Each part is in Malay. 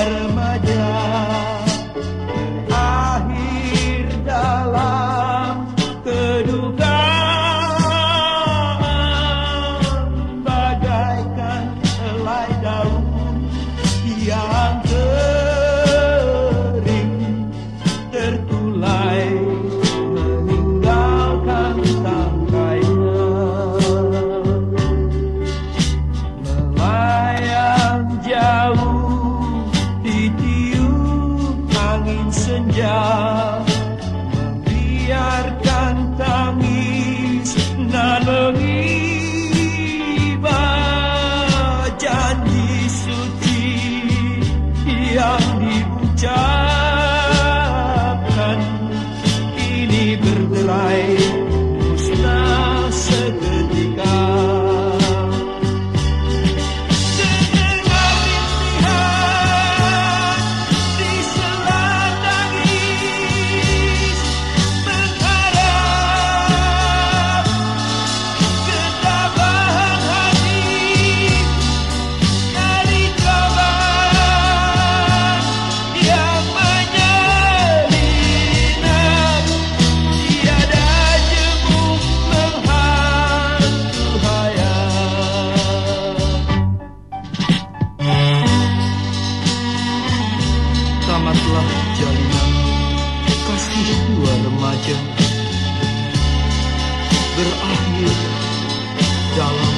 remaja 家。Hangatlah jalinan. Kasih dua remaja. Berakhir dalam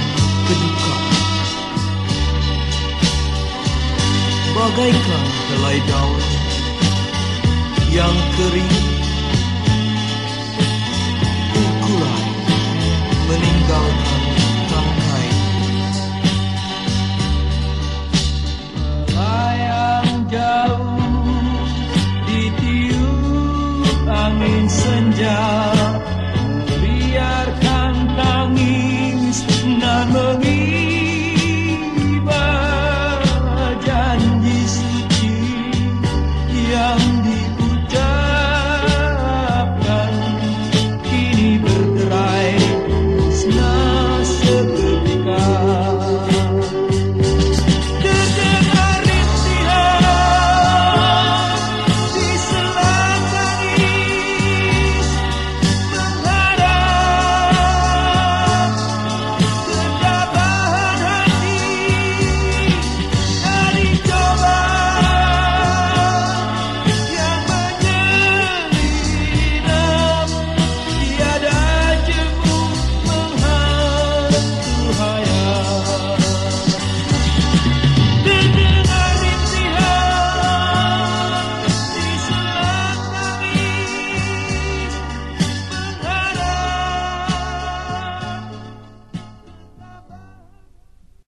kedukaan Bagaikan helai daun yang kering. 生日。